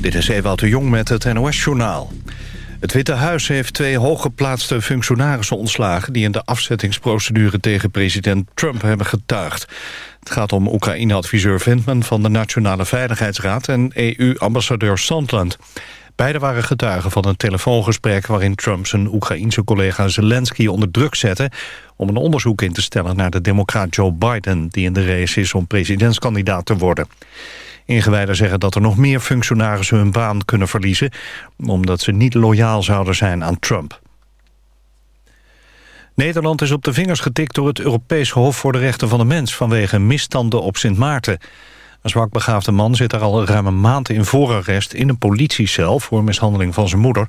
Dit is Ewout de Jong met het NOS-journaal. Het Witte Huis heeft twee hooggeplaatste functionarissen ontslagen... die in de afzettingsprocedure tegen president Trump hebben getuigd. Het gaat om Oekraïne-adviseur Vindman van de Nationale Veiligheidsraad... en EU-ambassadeur Sondland. Beide waren getuigen van een telefoongesprek... waarin Trump zijn Oekraïense collega Zelensky onder druk zette... om een onderzoek in te stellen naar de democraat Joe Biden... die in de race is om presidentskandidaat te worden. Ingewijden zeggen dat er nog meer functionarissen hun baan kunnen verliezen... omdat ze niet loyaal zouden zijn aan Trump. Nederland is op de vingers getikt door het Europees Hof voor de Rechten van de Mens... vanwege misstanden op Sint Maarten. Een zwakbegaafde man zit er al ruim een maand in voorarrest... in een politiecel voor mishandeling van zijn moeder...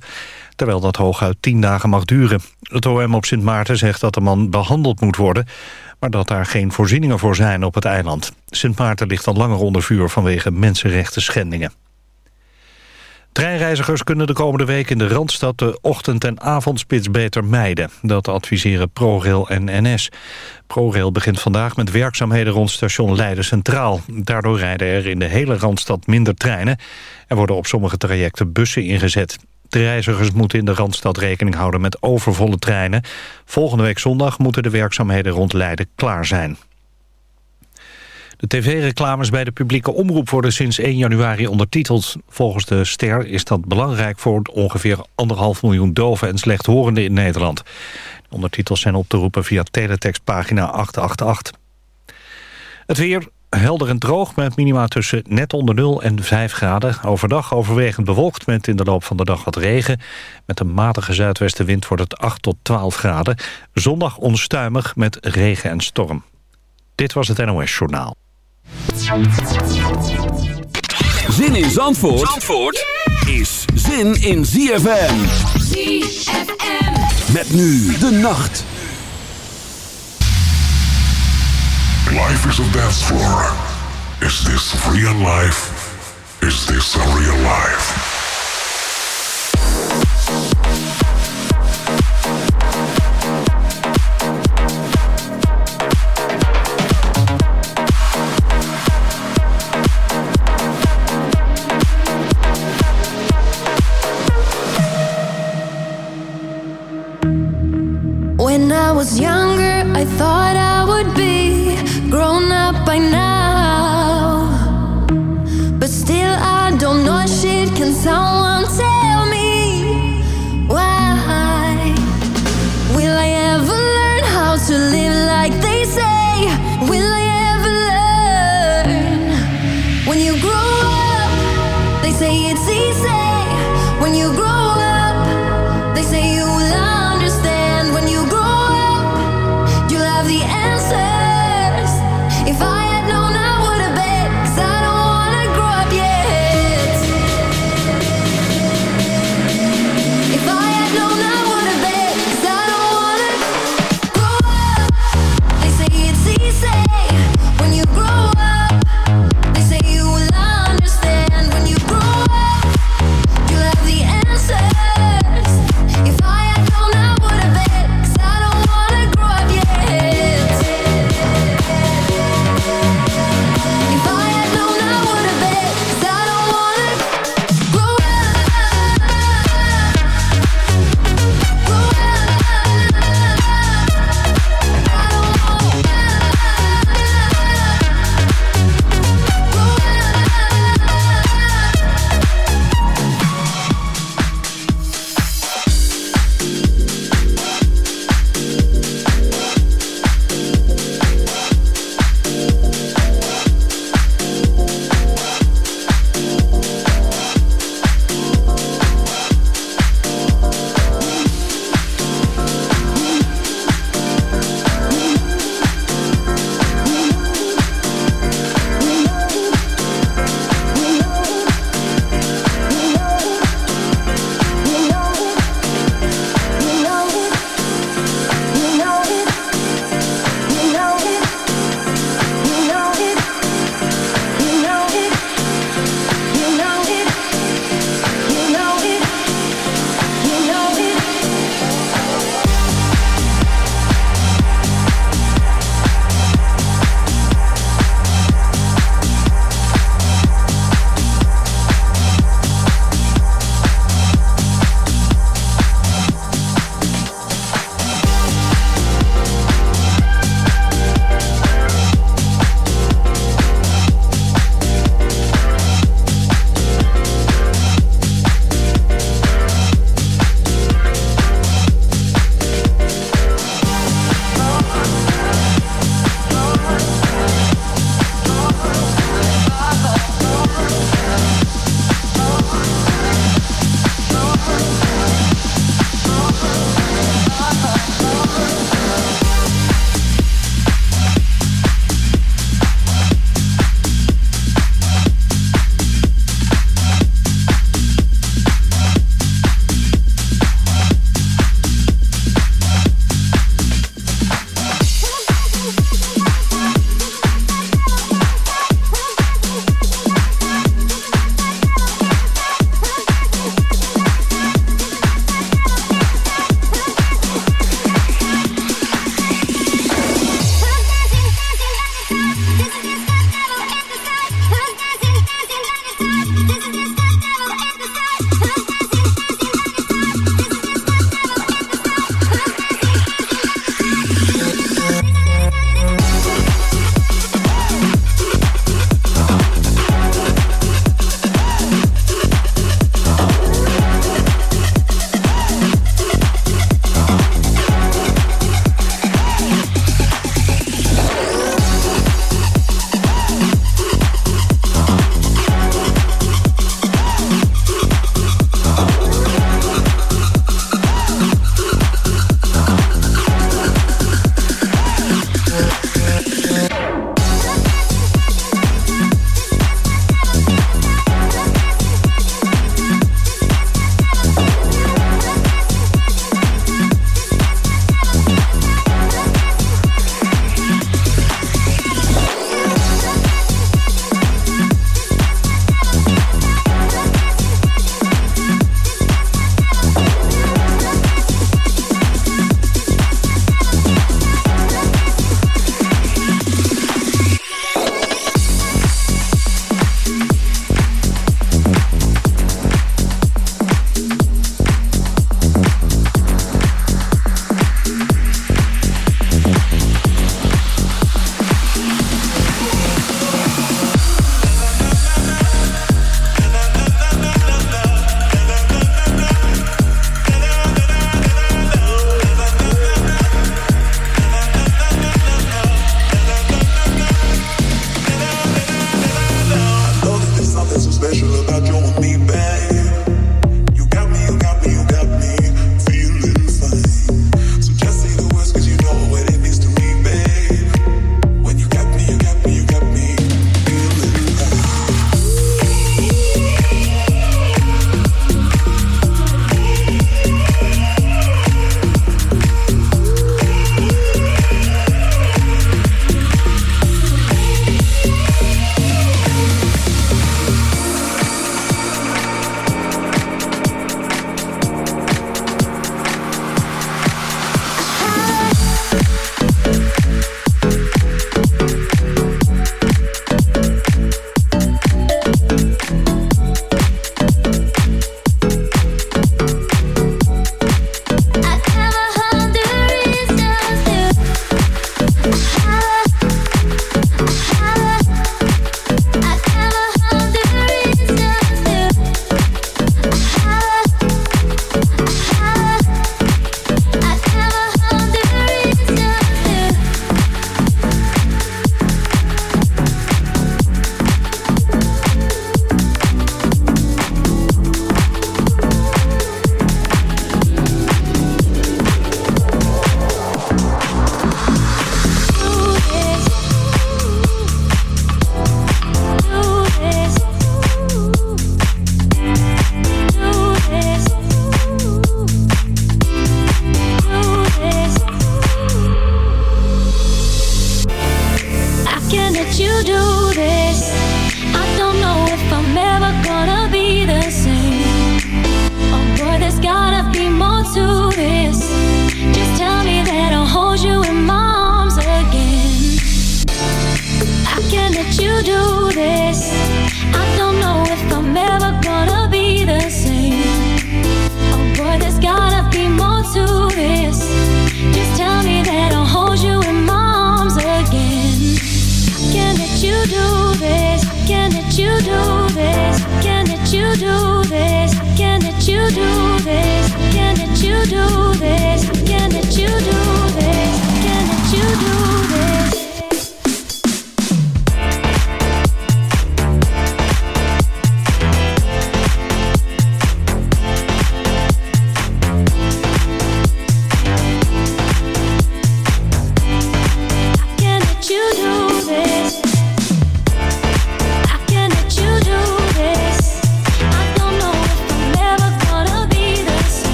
terwijl dat hooguit tien dagen mag duren. Het OM op Sint Maarten zegt dat de man behandeld moet worden maar dat daar geen voorzieningen voor zijn op het eiland. Sint Maarten ligt al langer onder vuur vanwege mensenrechten schendingen. Treinreizigers kunnen de komende week in de Randstad de ochtend- en avondspits beter mijden. Dat adviseren ProRail en NS. ProRail begint vandaag met werkzaamheden rond station Leiden Centraal. Daardoor rijden er in de hele Randstad minder treinen... en worden op sommige trajecten bussen ingezet. De reizigers moeten in de Randstad rekening houden met overvolle treinen. Volgende week zondag moeten de werkzaamheden rond Leiden klaar zijn. De tv-reclames bij de publieke omroep worden sinds 1 januari ondertiteld. Volgens de Ster is dat belangrijk voor ongeveer anderhalf miljoen doven en slechthorenden in Nederland. De ondertitels zijn op te roepen via teletextpagina 888. Het weer, helder en droog met minima tussen net onder 0 en 5 graden. Overdag overwegend bewolkt met in de loop van de dag wat regen. Met een matige zuidwestenwind wordt het 8 tot 12 graden. Zondag onstuimig met regen en storm. Dit was het NOS Journaal. Zin in Zandvoort, Zandvoort is zin in ZFM. ZFM. Met nu de nacht. Life is a dance floor. Is this real life? Is this a real life? When I was younger, I thought I would be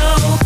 know.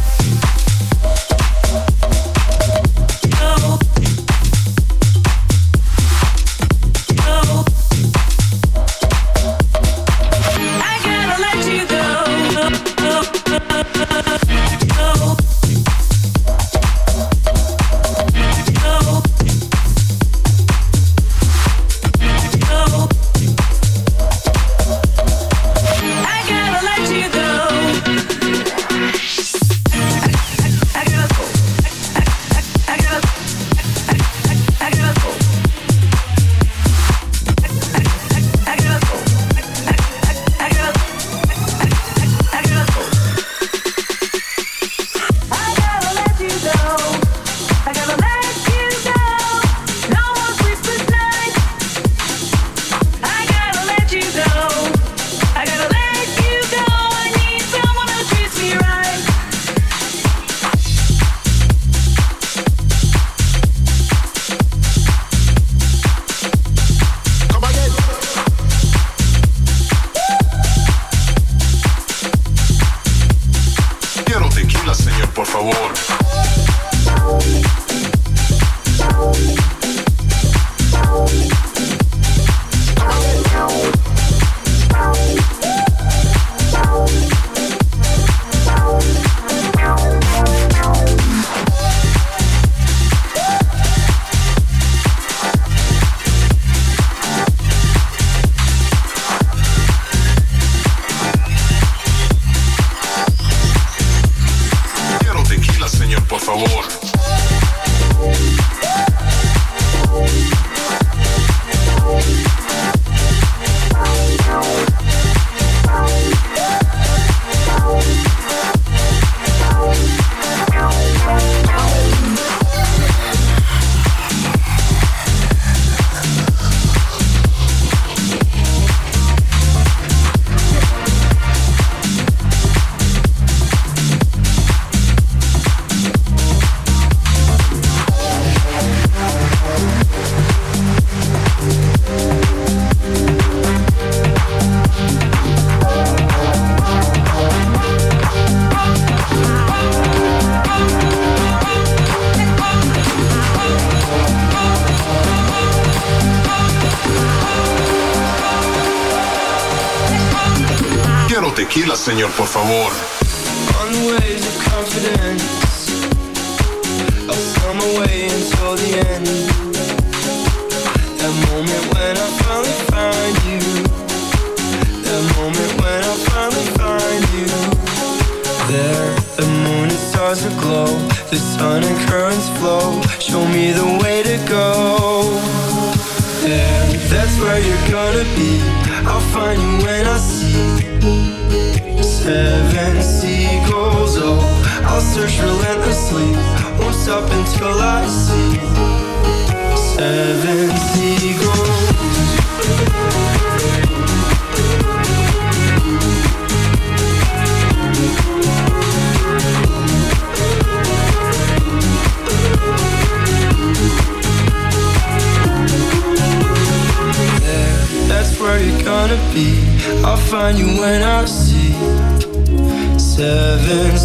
por favor.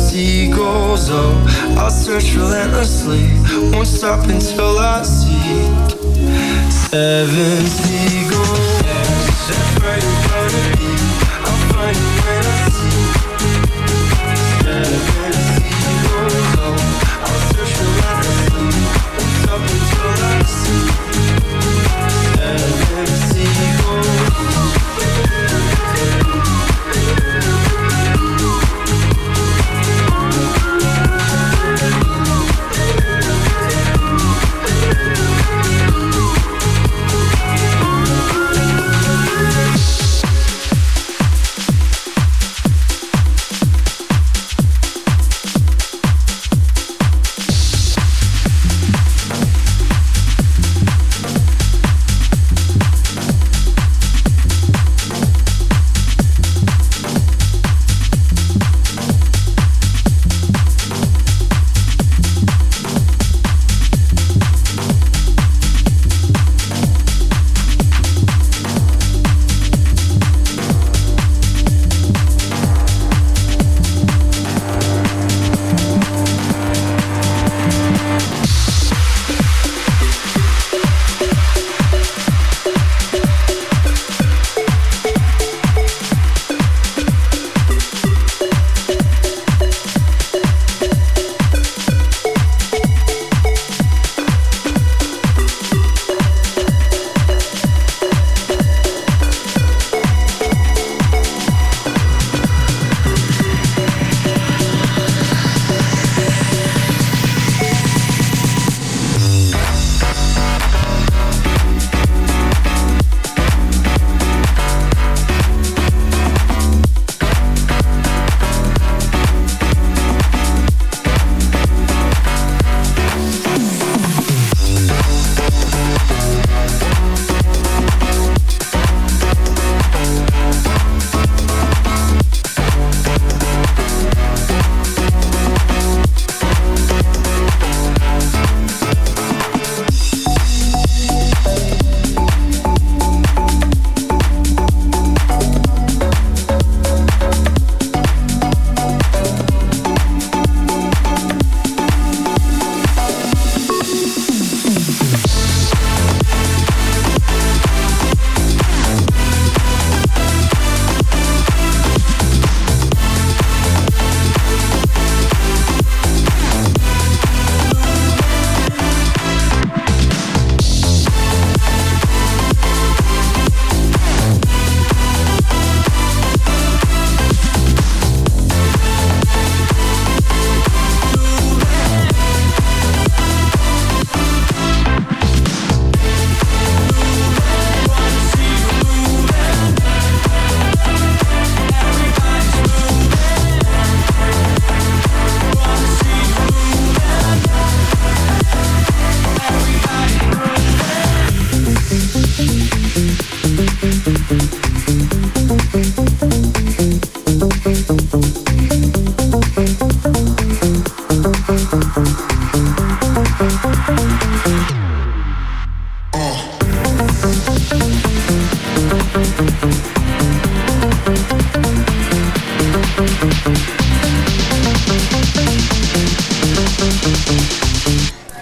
Seagulls. Oh, I'll search relentlessly Won't stop until I see Seven seagulls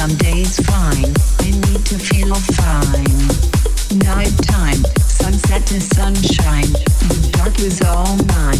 Some days fine, I need to feel fine. Nighttime, sunset sunshine, the dark was all mine.